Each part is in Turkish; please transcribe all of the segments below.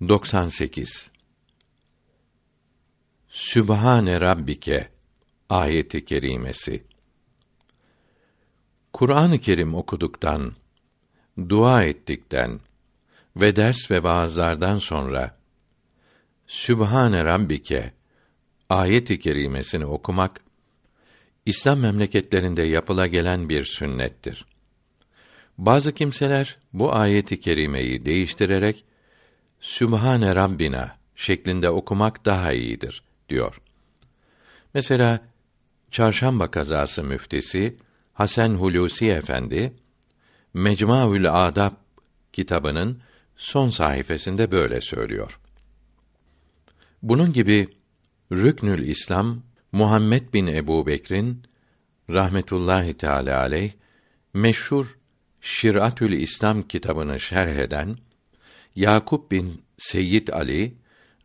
98 Sübhane Rabbike ayeti kerimesi Kur'an-ı Kerim okuduktan, dua ettikten ve ders ve vaazlardan sonra Sübhane Rabbike ayeti kerimesini okumak İslam memleketlerinde yapıla gelen bir sünnettir. Bazı kimseler bu ayeti kerimeyi değiştirerek Sübhane Rabbina şeklinde okumak daha iyidir diyor. Mesela Çarşamba kazası müftisi Hasan Hulusi Efendi Mecmuaül Adab kitabının son sayfasında böyle söylüyor. Bunun gibi Rüknül İslam Muhammed bin Ebu Bekr'in rahmetullahi teala aleyh meşhur Şiratül İslam kitabını şerh eden Yakup bin Seyyid Ali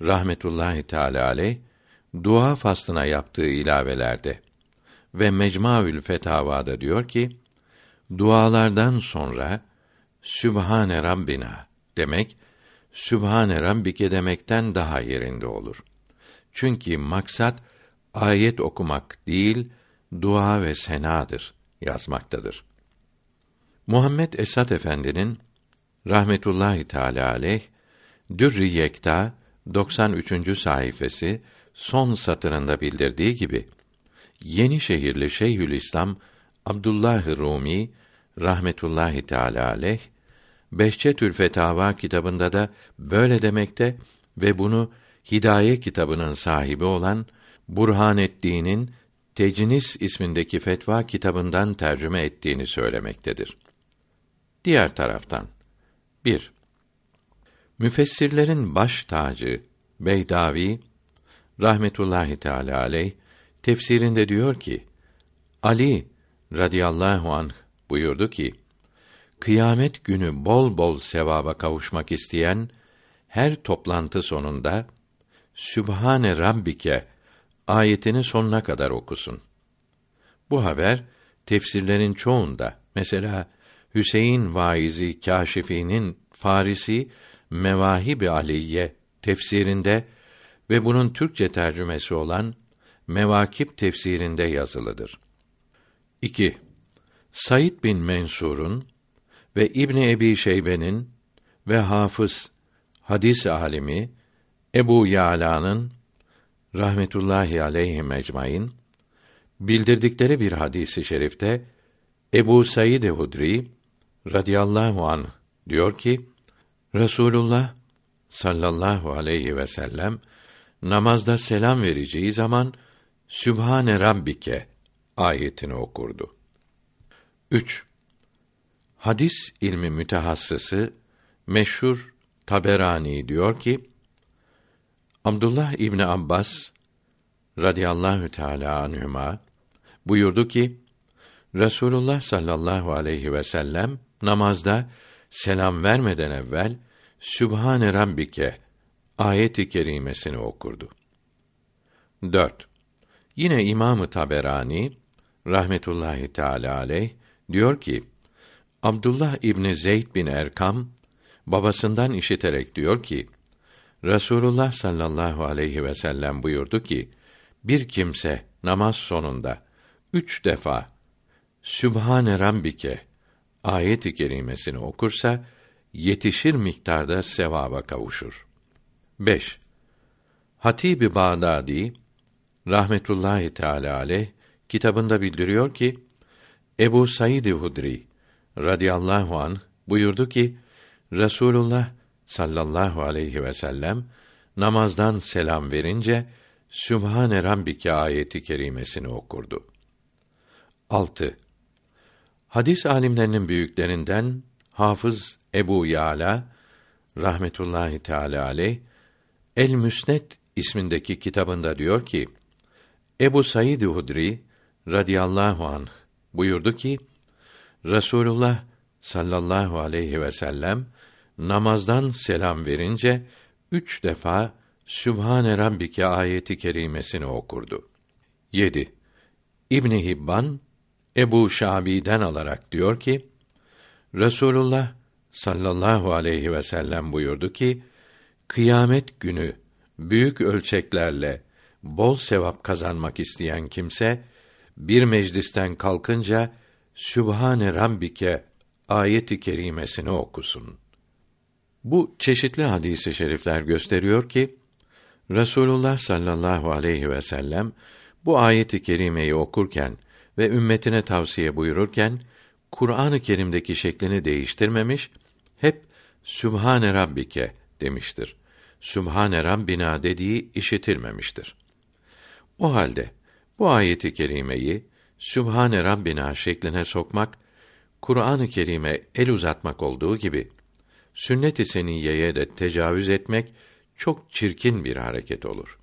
rahmetullahi teala aleyh dua faslına yaptığı ilavelerde ve Mecmuaül Fetavada diyor ki dualardan sonra Sübhane Rabbina demek Sübhane Rabbike demekten daha yerinde olur. Çünkü maksat ayet okumak değil, dua ve senadır yazmaktadır. Muhammed Esat Efendi'nin rahmetullahi teala aleyh Dürri Yekta 93. sayfası son satırında bildirdiği gibi Yeni şehirli Şeyhülislam Abdullah Rumi rahmetullahi teala aleyh Behçetül Fetava kitabında da böyle demekte ve bunu Hidaye kitabının sahibi olan Burhanettin'in Tecnis ismindeki fetva kitabından tercüme ettiğini söylemektedir. Diğer taraftan 1. Müfessirlerin baş tacı Beydavi rahmetullahi teala aleyh tefsirinde diyor ki Ali radıyallahu anh buyurdu ki kıyamet günü bol bol sevaba kavuşmak isteyen her toplantı sonunda Sübhane Rabbike ayetini sonuna kadar okusun. Bu haber tefsirlerin çoğunda mesela Hüseyin Vaizi Kâşifi'nin Farisi Mevahib-i Aliye tefsirinde ve bunun Türkçe tercümesi olan Mevakip tefsirinde yazılıdır. 2. Said bin Mensur'un ve İbn Ebi Şeybe'nin ve Hafız hadis alimi Ebu Yala'nın rahmetullahi aleyhi ecmaîn bildirdikleri bir hadisi şerifte Ebu Said Hudri radıyallahu an diyor ki Resulullah sallallahu aleyhi ve sellem namazda selam vereceği zaman Sübhane Rabbike ayetini okurdu. 3. Hadis ilmi mütehassısı meşhur Taberani diyor ki Abdullah İbni Abbas radıyallahu teala anhuma buyurdu ki Resulullah sallallahu aleyhi ve sellem namazda selam vermeden evvel Sübhane Rabbike ayeti kerimesini okurdu. 4. Yine İmamı Taberani rahmetullahi teala aleyh diyor ki Abdullah İbni Zeyd bin Erkam babasından işiterek diyor ki Resulullah sallallahu aleyhi ve sellem buyurdu ki bir kimse namaz sonunda üç defa Sübhane Rabbike ayet-i kerimesini okursa yetişir miktarda sevaba kavuşur. 5. Hatib-i Bağdadi rahmetullahi teala aleyh kitabında bildiriyor ki Ebu Said Hudri radıyallahu an buyurdu ki Resulullah sallallahu aleyhi ve sellem namazdan selam verince Sübhane Rabbike ayeti kerimesini okurdu. 6. Hadis alimlerinin büyüklerinden Hafız Ebu Yala rahmetullahi teala aleyh El Müsned ismindeki kitabında diyor ki Ebu Said Hudri radıyallahu anh buyurdu ki Resulullah sallallahu aleyhi ve sellem namazdan selam verince üç defa Sübhane Rabbike ayeti kerimesini okurdu. 7. İbn Hibban Ebu Şabi'den alarak diyor ki Resulullah sallallahu aleyhi ve sellem buyurdu ki kıyamet günü büyük ölçeklerle bol sevap kazanmak isteyen kimse bir meclisten kalkınca Sübhane Rabbike ayeti kerimesini okusun. Bu çeşitli hadisi şerifler gösteriyor ki Resulullah sallallahu aleyhi ve sellem bu ayeti kerimeyi okurken ve ümmetine tavsiye buyururken Kur'an-ı Kerim'deki şeklini değiştirmemiş, hep Sübhane Rabbike demiştir. Sübhane Rabbina dediği işitilmemiştir. O halde bu ayeti kerimeyi Sübhane Rabbina şekline sokmak Kur'an-ı Kerim'e el uzatmak olduğu gibi sünnet-i seniyeye de tecavüz etmek çok çirkin bir hareket olur.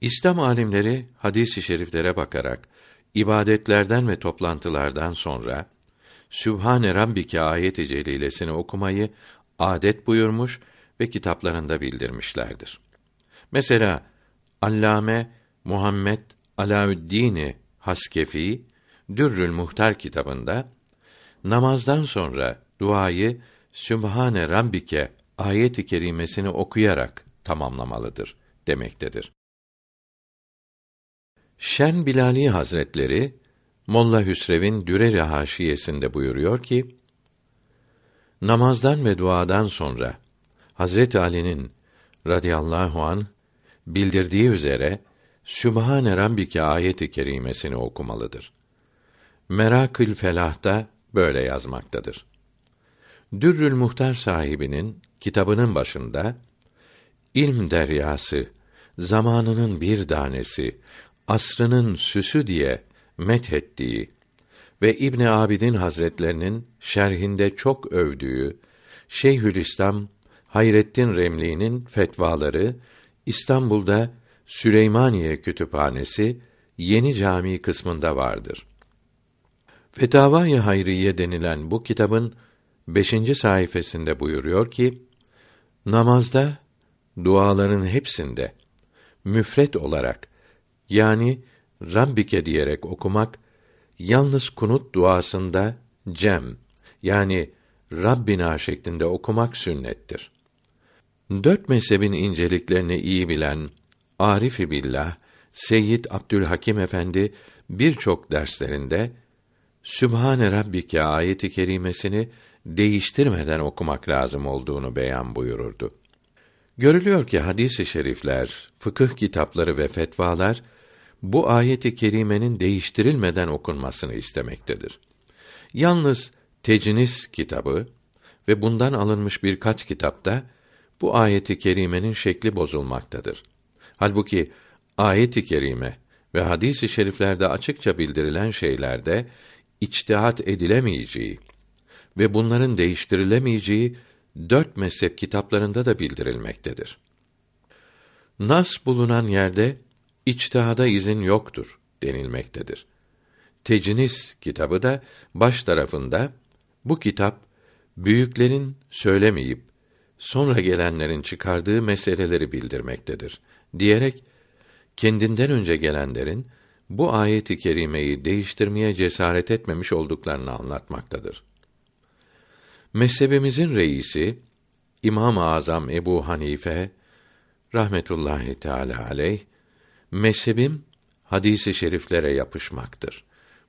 İslam alimleri hadis-i şeriflere bakarak ibadetlerden ve toplantılardan sonra Sübhane Rabbike ayet-i celilesini okumayı adet buyurmuş ve kitaplarında bildirmişlerdir. Mesela Allame Muhammed Alaüddin Haskefi Dürrül Muhtar kitabında namazdan sonra duayı Sübhane Rabbike ayet-i kerimesini okuyarak tamamlamalıdır demektedir. Şen Bilali Hazretleri Molla Hüsrev'in Düreri Haşiyesinde buyuruyor ki: Namazdan ve duadan sonra Hazret Ali'nin radıyallahu an bildirdiği üzere Sübhane Rabbike ayeti kerimesini okumalıdır. Merakül Felah'ta böyle yazmaktadır. Dürrül Muhtar sahibinin kitabının başında ilm deryası, zamanının bir tanesi, asrının süsü diye methettiği ve İbn Abidin Hazretlerinin şerhinde çok övdüğü Şeyhülislam Hayrettin Remli'nin fetvaları İstanbul'da Süleymaniye Kütüphanesi Yeni Cami kısmında vardır. Fetavai Hayriye denilen bu kitabın beşinci sayfasında buyuruyor ki, namazda, duaların hepsinde, müfret olarak, yani Rabbike diyerek okumak, yalnız kunut duasında cem, yani Rabbina şeklinde okumak sünnettir. Dört mezhebin inceliklerini iyi bilen Arif-i Billah Seyyid Abdülhakim Efendi birçok derslerinde Sübhane Rabbike ayeti kerimesini değiştirmeden okumak lazım olduğunu beyan buyururdu. Görülüyor ki hadis-i şerifler, fıkıh kitapları ve fetvalar bu ayeti kerimenin değiştirilmeden okunmasını istemektedir. Yalnız Tecnis kitabı ve bundan alınmış birkaç kitapta bu ayeti kerimenin şekli bozulmaktadır. Halbuki ayet-i kerime ve hadis-i şeriflerde açıkça bildirilen şeylerde içtihat edilemeyeceği ve bunların değiştirilemeyeceği dört mezhep kitaplarında da bildirilmektedir. Nas bulunan yerde içtihada izin yoktur denilmektedir. Tecnis kitabı da baş tarafında bu kitap büyüklerin söylemeyip sonra gelenlerin çıkardığı meseleleri bildirmektedir diyerek kendinden önce gelenlerin bu ayeti kerimeyi değiştirmeye cesaret etmemiş olduklarını anlatmaktadır. Mezhebimizin reisi İmam-ı Azam Ebu Hanife rahmetullahi teala aleyh mezhebim hadisi şeriflere yapışmaktır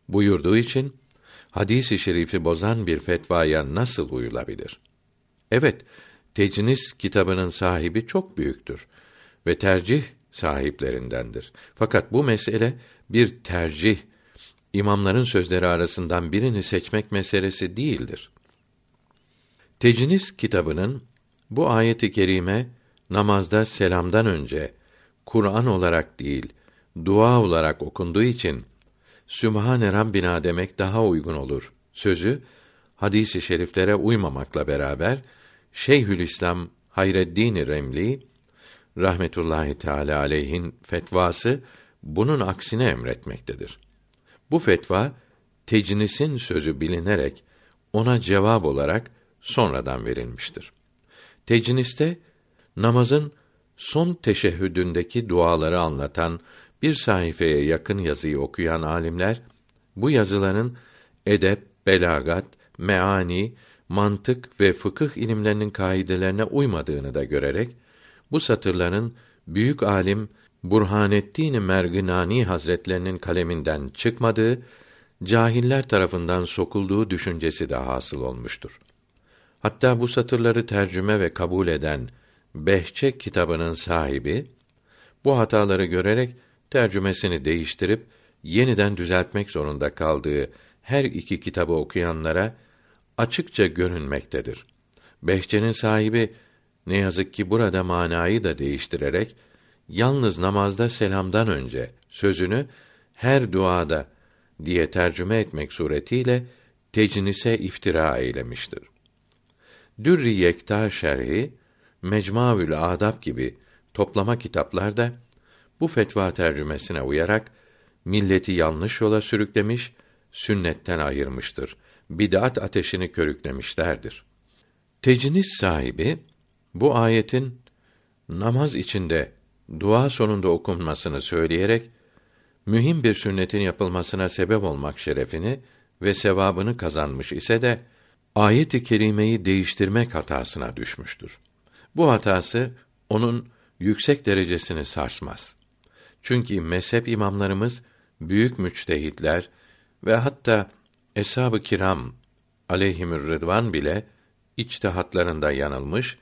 buyurduğu için hadisi şerifi bozan bir fetvaya nasıl uyulabilir? Evet, Tecnis kitabının sahibi çok büyüktür ve tercih sahiplerindendir. Fakat bu mesele bir tercih, imamların sözleri arasından birini seçmek meselesi değildir. Tecnis kitabının bu ayeti kerime namazda selamdan önce Kur'an olarak değil, dua olarak okunduğu için Sübhane Rabbina demek daha uygun olur. Sözü hadis-i şeriflere uymamakla beraber Şeyhülislam Hayreddin Remli rahmetullahi teala aleyhin fetvası bunun aksine emretmektedir. Bu fetva tecnisin sözü bilinerek ona cevap olarak sonradan verilmiştir. Tecniste namazın son teşehhüdündeki duaları anlatan bir sayfaya yakın yazıyı okuyan alimler bu yazıların edep, belagat, meani mantık ve fıkıh ilimlerinin kaidelerine uymadığını da görerek bu satırların büyük alim Burhanettin Merginani Hazretlerinin kaleminden çıkmadığı, cahiller tarafından sokulduğu düşüncesi de hasıl olmuştur. Hatta bu satırları tercüme ve kabul eden Behçe kitabının sahibi bu hataları görerek tercümesini değiştirip yeniden düzeltmek zorunda kaldığı her iki kitabı okuyanlara açıkça görünmektedir. Behçe'nin sahibi ne yazık ki burada manayı da değiştirerek yalnız namazda selamdan önce sözünü her duada diye tercüme etmek suretiyle tecnise iftira eylemiştir. Dürri Yekta şerhi, Mecmuaül Adab gibi toplama kitaplarda bu fetva tercümesine uyarak milleti yanlış yola sürüklemiş, sünnetten ayırmıştır. Bid'at ateşini körüklemişlerdir. Tecnis sahibi bu ayetin namaz içinde dua sonunda okunmasını söyleyerek mühim bir sünnetin yapılmasına sebep olmak şerefini ve sevabını kazanmış ise de ayet-i kerimeyi değiştirmek hatasına düşmüştür. Bu hatası onun yüksek derecesini sarsmaz. Çünkü mezhep imamlarımız büyük müçtehitler ve hatta eshab-ı kiram aleyhimür rıdvan bile içtihatlarında yanılmış,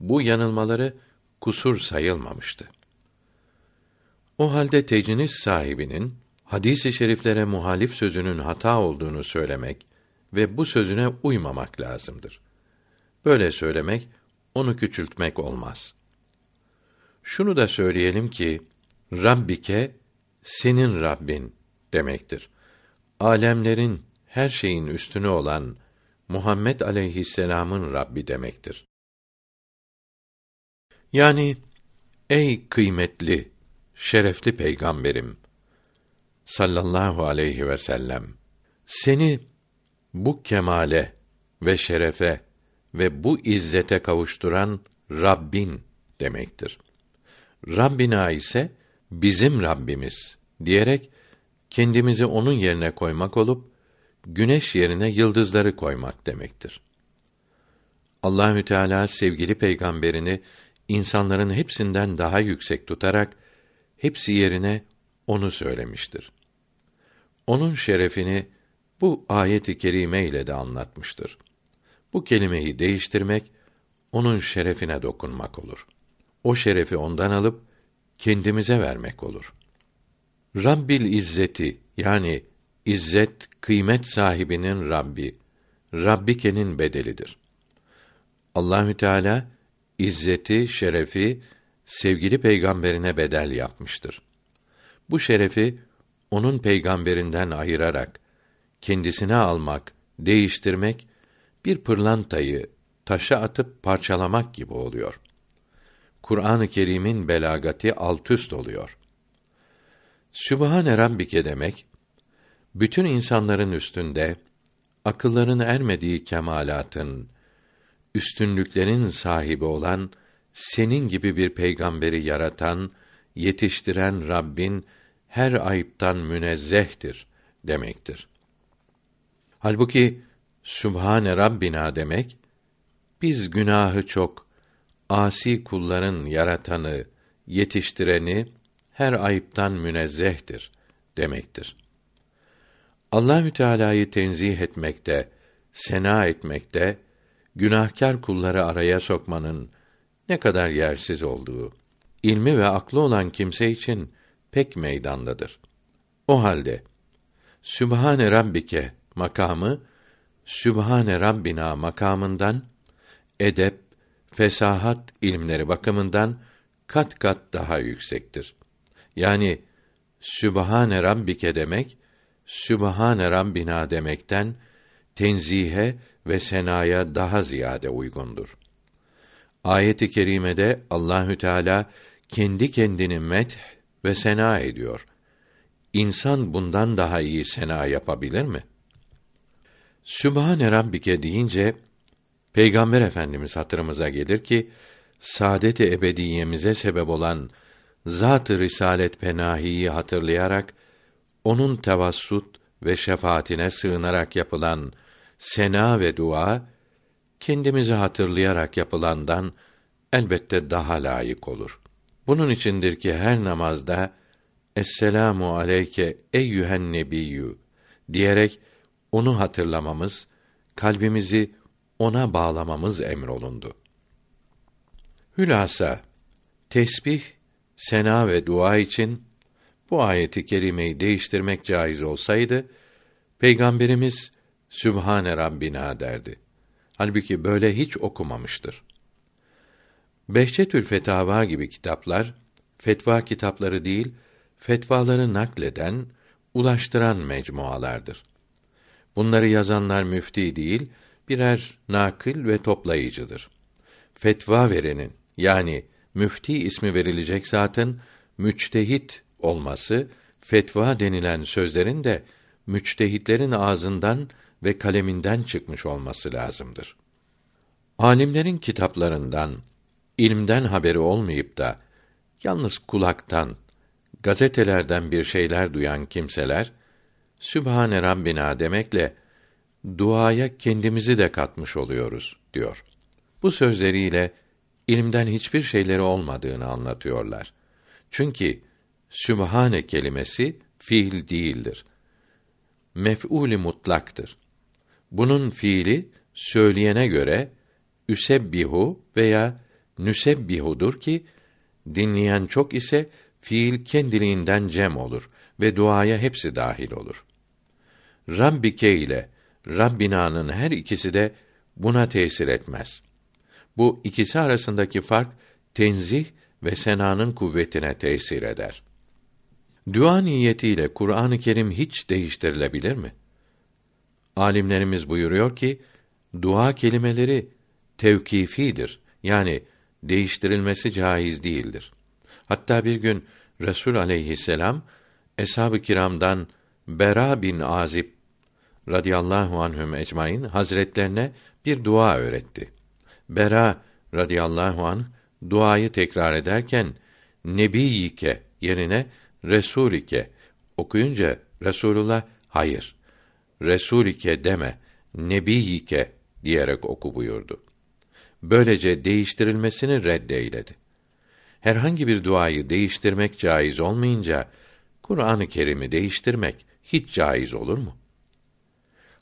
bu yanılmaları kusur sayılmamıştı. O halde tecnis sahibinin hadis-i şeriflere muhalif sözünün hata olduğunu söylemek ve bu sözüne uymamak lazımdır. Böyle söylemek onu küçültmek olmaz. Şunu da söyleyelim ki Rabbike senin Rabbin demektir. Alemlerin her şeyin üstünü olan Muhammed aleyhisselam'ın Rabbi demektir. Yani ey kıymetli, şerefli peygamberim sallallahu aleyhi ve sellem seni bu kemale ve şerefe ve bu izzete kavuşturan Rabbin demektir. Rabbina ise bizim Rabbimiz diyerek kendimizi onun yerine koymak olup güneş yerine yıldızları koymak demektir. Allahü Teala sevgili peygamberini insanların hepsinden daha yüksek tutarak hepsi yerine onu söylemiştir. Onun şerefini bu ayet-i kerime ile de anlatmıştır. Bu kelimeyi değiştirmek onun şerefine dokunmak olur. O şerefi ondan alıp kendimize vermek olur. Rabbil İzzeti yani İzzet kıymet sahibinin Rabbi, Rabbike'nin bedelidir. Allahü Teala izzeti, şerefi sevgili peygamberine bedel yapmıştır. Bu şerefi onun peygamberinden ayırarak kendisine almak, değiştirmek bir pırlantayı taşa atıp parçalamak gibi oluyor. Kur'an-ı Kerim'in belagati altüst oluyor. Sübhane Rabbike demek bütün insanların üstünde akılların ermediği kemalatın, üstünlüklerin sahibi olan senin gibi bir peygamberi yaratan, yetiştiren Rabbin her ayıptan münezzehtir demektir. Halbuki Sübhane Rabbina demek biz günahı çok asi kulların yaratanı, yetiştireni her ayıptan münezzehtir demektir. Allahü Teala'yı tenzih etmekte, sena etmekte, günahkar kulları araya sokmanın ne kadar yersiz olduğu, ilmi ve aklı olan kimse için pek meydandadır. O halde Sübhane Rabbike makamı Sübhane Rabbina makamından edep, fesahat ilimleri bakımından kat kat daha yüksektir. Yani Sübhane Rabbike demek Sübhane Rabbina demekten tenzihe ve senaya daha ziyade uygundur. Ayet-i kerimede Allahü Teala kendi kendini met ve sena ediyor. İnsan bundan daha iyi sena yapabilir mi? Sübhane Rabbike deyince Peygamber Efendimiz hatırımıza gelir ki saadet-i ebediyemize sebep olan Zat-ı Risalet Penahi'yi hatırlayarak onun tevassut ve şefaatine sığınarak yapılan sena ve dua kendimizi hatırlayarak yapılandan elbette daha layık olur. Bunun içindir ki her namazda Esselamu aleyke eyyühen nebiyyü diyerek onu hatırlamamız, kalbimizi ona bağlamamız emrolundu. Hülasa tesbih, sena ve dua için bu ayeti kerimeyi değiştirmek caiz olsaydı peygamberimiz Sübhane Rabbina derdi. Halbuki böyle hiç okumamıştır. Behçetül Fetava gibi kitaplar fetva kitapları değil, fetvaları nakleden, ulaştıran mecmualardır. Bunları yazanlar müfti değil, birer nakil ve toplayıcıdır. Fetva verenin yani müfti ismi verilecek zatın müçtehit olması, fetva denilen sözlerin de müçtehitlerin ağzından ve kaleminden çıkmış olması lazımdır. Alimlerin kitaplarından, ilmden haberi olmayıp da yalnız kulaktan, gazetelerden bir şeyler duyan kimseler Sübhane Rabbina demekle duaya kendimizi de katmış oluyoruz diyor. Bu sözleriyle ilimden hiçbir şeyleri olmadığını anlatıyorlar. Çünkü Sübhane kelimesi fiil değildir. Mef'ûl mutlaktır. Bunun fiili söyleyene göre üsebbihu veya nüsebbihudur ki dinleyen çok ise fiil kendiliğinden cem olur ve duaya hepsi dahil olur. Rabbike ile Rabbina'nın her ikisi de buna tesir etmez. Bu ikisi arasındaki fark tenzih ve senanın kuvvetine tesir eder. Dua niyetiyle Kur'an-ı Kerim hiç değiştirilebilir mi? Alimlerimiz buyuruyor ki dua kelimeleri tevkifidir. Yani değiştirilmesi caiz değildir. Hatta bir gün Resul aleyhisselam eshab-ı kiramdan Bera bin Azib radıyallahu anhüm ecmaîn hazretlerine bir dua öğretti. Bera radıyallahu an duayı tekrar ederken nebiyike yerine resulike okuyunca Resulullah hayır resulike deme nebiyike diyerek oku buyurdu. Böylece değiştirilmesini reddeyledi. Herhangi bir duayı değiştirmek caiz olmayınca Kur'an-ı Kerim'i değiştirmek hiç caiz olur mu?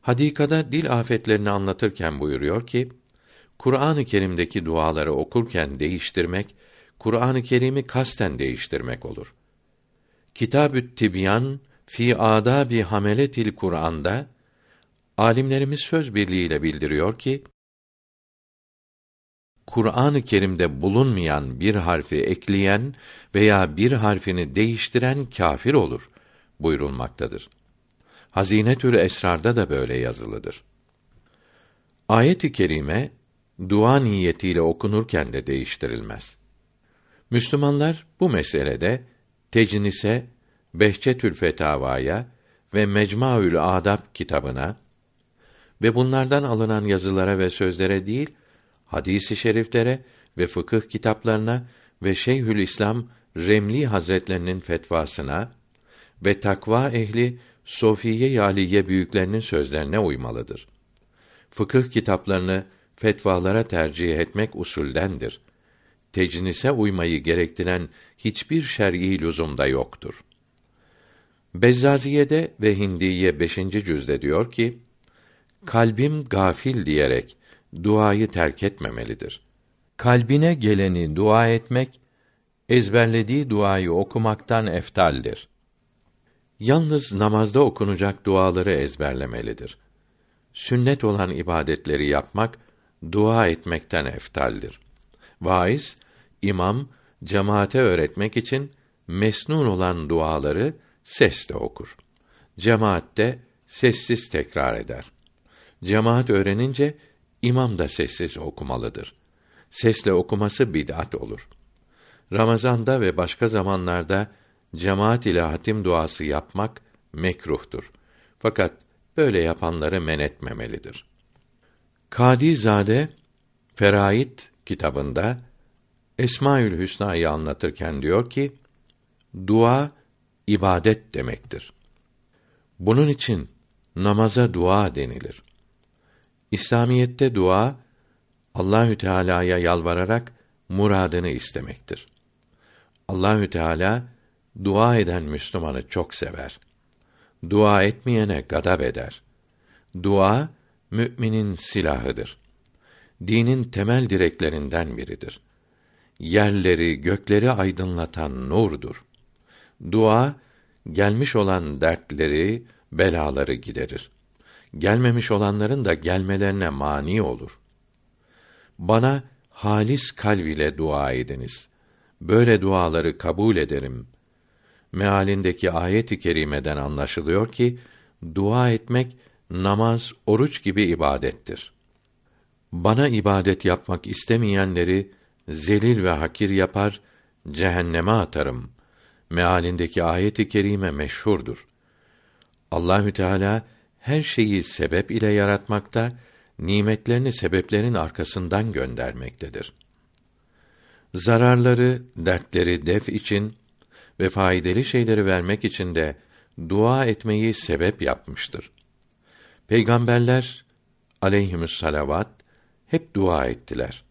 Hadikada dil afetlerini anlatırken buyuruyor ki, Kur'an-ı Kerim'deki duaları okurken değiştirmek, Kur'an-ı Kerim'i kasten değiştirmek olur. Kitab-ü Tibyan fi adabi hameletil Kur'an'da alimlerimiz söz birliğiyle bildiriyor ki Kur'an-ı Kerim'de bulunmayan bir harfi ekleyen veya bir harfini değiştiren kâfir olur buyurulmaktadır. Hazinetül Esrar'da da böyle yazılıdır. Ayet-i kerime dua niyetiyle okunurken de değiştirilmez. Müslümanlar bu meselede Tecnise, Behçetül Fetavaya ve Mecmuaül Adab kitabına ve bunlardan alınan yazılara ve sözlere değil, hadisi şeriflere ve fıkıh kitaplarına ve Şeyhül İslam Remli Hazretlerinin fetvasına ve takva ehli Sofiye Yaliye büyüklerinin sözlerine uymalıdır. Fıkıh kitaplarını fetvalara tercih etmek usuldendir. Tecnise uymayı gerektiren hiçbir şer'i lüzumda yoktur. Bezzaziye'de ve Hindiye 5. cüzde diyor ki: Kalbim gafil diyerek duayı terk etmemelidir. Kalbine geleni dua etmek ezberlediği duayı okumaktan eftaldir. Yalnız namazda okunacak duaları ezberlemelidir. Sünnet olan ibadetleri yapmak dua etmekten eftaldir. Vaiz, imam cemaate öğretmek için mesnun olan duaları sesle okur. Cemaatte sessiz tekrar eder. Cemaat öğrenince imam da sessiz okumalıdır. Sesle okuması bid'at olur. Ramazanda ve başka zamanlarda cemaat ile hatim duası yapmak mekruhtur. Fakat böyle yapanları men etmemelidir. Kadi Zade Feraid kitabında Esmaül Hüsna'yı anlatırken diyor ki: Dua ibadet demektir. Bunun için namaza dua denilir. İslamiyette dua Allahü Teala'ya yalvararak muradını istemektir. Allahü Teala dua eden Müslümanı çok sever. Dua etmeyene gadab eder. Dua müminin silahıdır. Dinin temel direklerinden biridir. Yerleri, gökleri aydınlatan nurdur. Dua gelmiş olan dertleri, belaları giderir. Gelmemiş olanların da gelmelerine mani olur. Bana halis kalb ile dua ediniz. Böyle duaları kabul ederim. Mealindeki ayet-i kerimeden anlaşılıyor ki dua etmek namaz, oruç gibi ibadettir. Bana ibadet yapmak istemeyenleri zelil ve hakir yapar, cehenneme atarım. Mealindeki ayet-i kerime meşhurdur. Allahü Teala her şeyi sebep ile yaratmakta, nimetlerini sebeplerin arkasından göndermektedir. Zararları, dertleri def için ve faydalı şeyleri vermek için de dua etmeyi sebep yapmıştır. Peygamberler aleyhimüs salavat hep dua ettiler.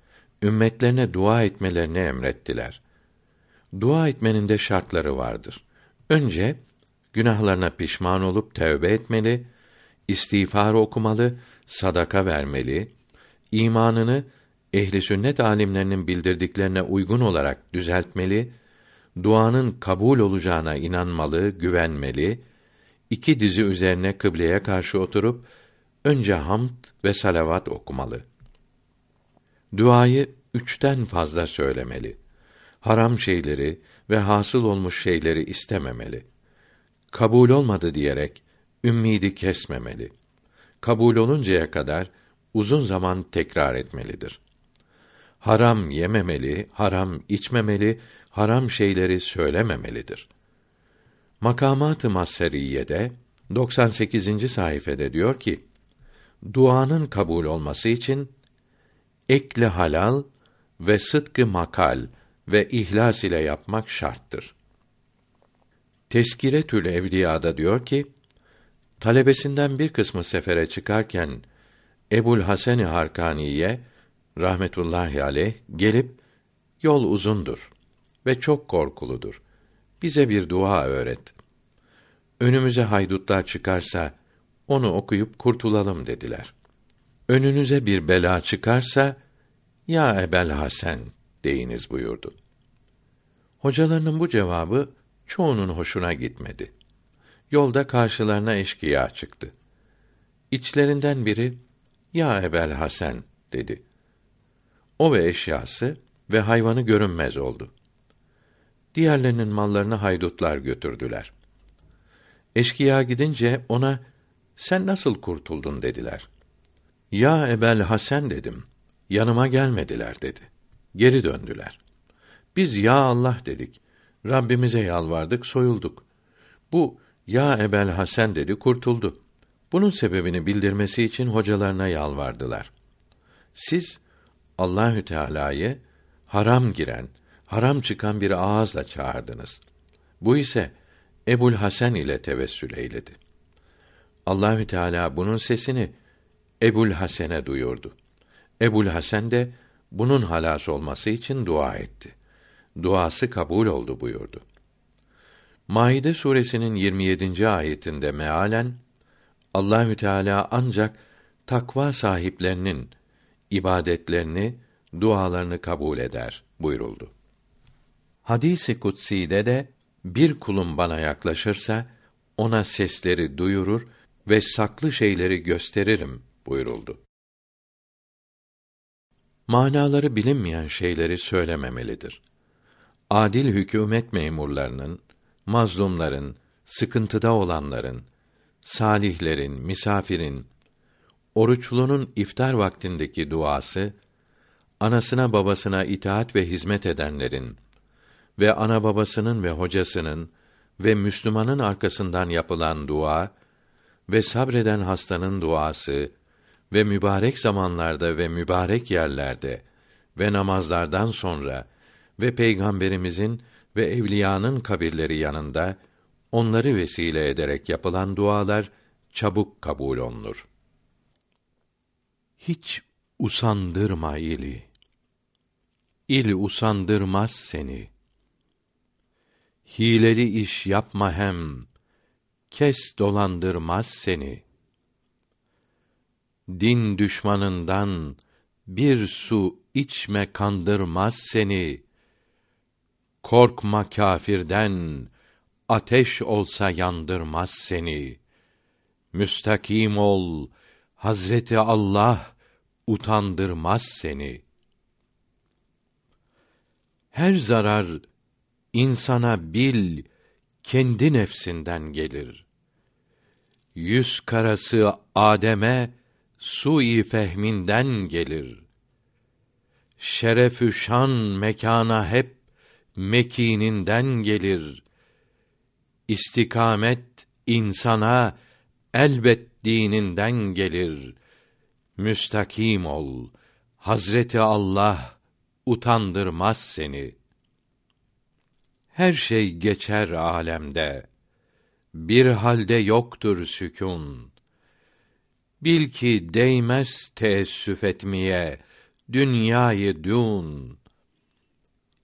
Ümmetlerine dua etmelerini emrettiler. Dua etmenin de şartları vardır. Önce günahlarına pişman olup tövbe etmeli, istiğfar okumalı, sadaka vermeli, imanını ehli sünnet alimlerinin bildirdiklerine uygun olarak düzeltmeli, duanın kabul olacağına inanmalı, güvenmeli, iki dizi üzerine kıbleye karşı oturup önce hamd ve salavat okumalı. Duayı üçten fazla söylemeli. Haram şeyleri ve hasıl olmuş şeyleri istememeli. Kabul olmadı diyerek ümmidi kesmemeli. Kabul oluncaya kadar uzun zaman tekrar etmelidir. Haram yememeli, haram içmemeli, haram şeyleri söylememelidir. Makamat-ı Masseriye'de 98. sayfede diyor ki: Duanın kabul olması için ekli halal ve sıdkı makal ve ihlas ile yapmak şarttır. Teskiretül Evliya'da diyor ki, talebesinden bir kısmı sefere çıkarken Ebul Hasan-ı Harkaniye rahmetullahi aleyh gelip yol uzundur ve çok korkuludur. Bize bir dua öğret. Önümüze haydutlar çıkarsa onu okuyup kurtulalım dediler. Önünüze bir bela çıkarsa ya Ebel Hasan deyiniz buyurdu. Hocalarının bu cevabı çoğunun hoşuna gitmedi. Yolda karşılarına eşkıya çıktı. İçlerinden biri, ya Ebel Hasan dedi. O ve eşyası ve hayvanı görünmez oldu. Diğerlerinin mallarını haydutlar götürdüler. Eşkıya gidince ona, sen nasıl kurtuldun dediler. Ya Ebel Hasan dedim. Yanıma gelmediler dedi. Geri döndüler. Biz ya Allah dedik. Rabbimize yalvardık, soyulduk. Bu ya Ebel Hasan dedi, kurtuldu. Bunun sebebini bildirmesi için hocalarına yalvardılar. Siz Allahü Teala'yı haram giren, haram çıkan bir ağızla çağırdınız. Bu ise Ebul Hasan ile tevessül eyledi. Allahü Teala bunun sesini Ebul Hasen'e duyurdu. Ebul Hasan de bunun halas olması için dua etti. Duası kabul oldu buyurdu. Maide suresinin 27. ayetinde mealen Allahü Teala ancak takva sahiplerinin ibadetlerini, dualarını kabul eder buyuruldu. Hadisi kutsi'de de bir kulum bana yaklaşırsa ona sesleri duyurur ve saklı şeyleri gösteririm buyuruldu. Manaları bilinmeyen şeyleri söylememelidir. Adil hükümet memurlarının, mazlumların, sıkıntıda olanların, salihlerin, misafirin, oruçlunun iftar vaktindeki duası, anasına babasına itaat ve hizmet edenlerin ve ana babasının ve hocasının ve Müslümanın arkasından yapılan dua ve sabreden hastanın duası ve mübarek zamanlarda ve mübarek yerlerde ve namazlardan sonra ve peygamberimizin ve evliyanın kabirleri yanında onları vesile ederek yapılan dualar çabuk kabul olunur. Hiç Usandırma ili. İl usandırmaz seni. Hileli iş yapma hem, kes dolandırmaz seni. Din düşmanından bir su içme kandırmaz seni. Korkma kâfirden, ateş olsa yandırmaz seni. Müstakim ol, Hazreti Allah utandırmaz seni. Her zarar insana bil kendi nefsinden gelir. Yüz karası Adem'e sui fehminden gelir. Şerefü şan mekana hep mekininden gelir. İstikamet insana elbet dininden gelir. Müstakim ol. Hazreti Allah utandırmaz seni. Her şey geçer alemde. Bir halde yoktur sükûn. Bil ki değmez teessüf etmeye dünyayı dün.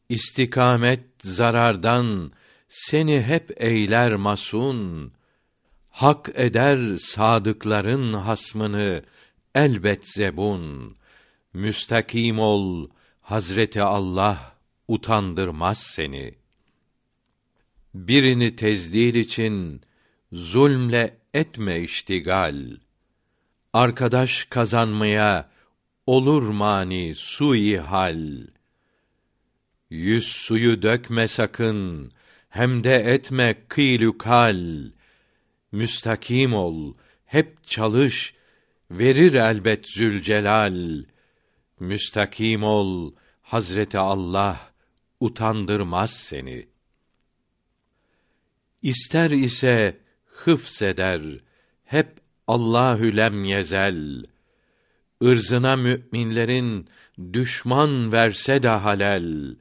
İstikamet zarardan seni hep eyler masun. Hak eder sadıkların hasmını elbet zebun. Müstakim ol, Hazreti Allah utandırmaz seni. Birini tezdil için zulmle etme iştigal. Arkadaş kazanmaya olur mani sui hal. Yüz suyu dökme sakın, hem de etme kıylü kal. Müstakim ol, hep çalış, verir elbet Zülcelal. Müstakim ol, Hazreti Allah utandırmaz seni. İster ise hıfseder, hep Allahü lem yezel. Irzına müminlerin düşman verse de halel.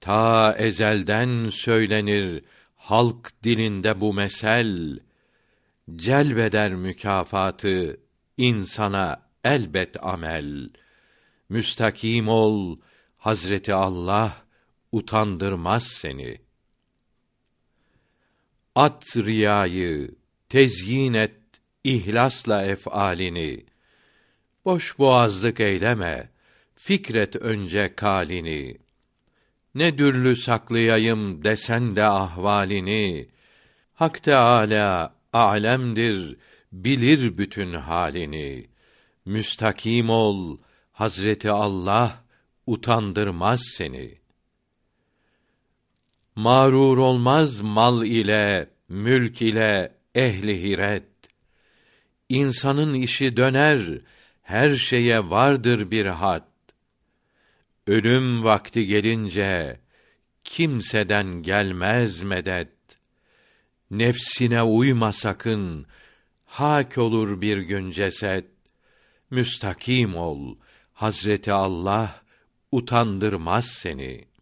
Ta ezelden söylenir halk dilinde bu mesel. Celbeder mükafatı insana elbet amel. Müstakim ol, Hazreti Allah utandırmaz seni. At riyayı, tezyin et ihlasla efalini. Boş boğazlık eyleme, fikret önce kalini. Ne dürlü saklayayım desen de ahvalini. Hak Teâlâ alemdir, bilir bütün halini. Müstakim ol, Hazreti Allah utandırmaz seni. Mağrur olmaz mal ile, mülk ile ehli hiret. İnsanın işi döner, her şeye vardır bir had. Ölüm vakti gelince kimseden gelmez medet. Nefsine uyma sakın, hak olur bir gün ceset. Müstakim ol, Hazreti Allah utandırmaz seni.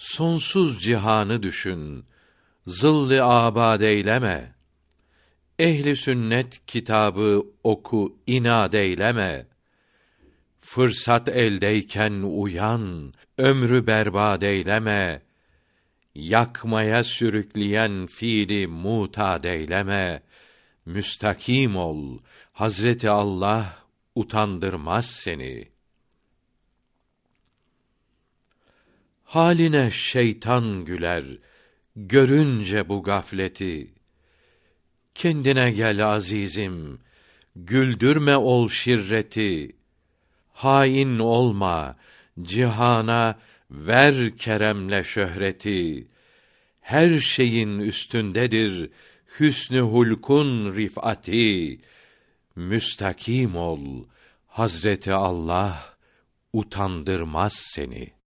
Sonsuz cihanı düşün, zıllı abad eyleme. Ehli sünnet kitabı oku, inad eyleme. Fırsat eldeyken uyan, ömrü berbat eyleme. Yakmaya sürükleyen fiili mutad eyleme. Müstakim ol, Hazreti Allah utandırmaz seni. Haline şeytan güler, görünce bu gafleti. Kendine gel azizim, güldürme ol şirreti. Hain olma, cihana ver keremle şöhreti. Her şeyin üstündedir hüsnü hulkun rifati. Müstakim ol, Hazreti Allah utandırmaz seni.''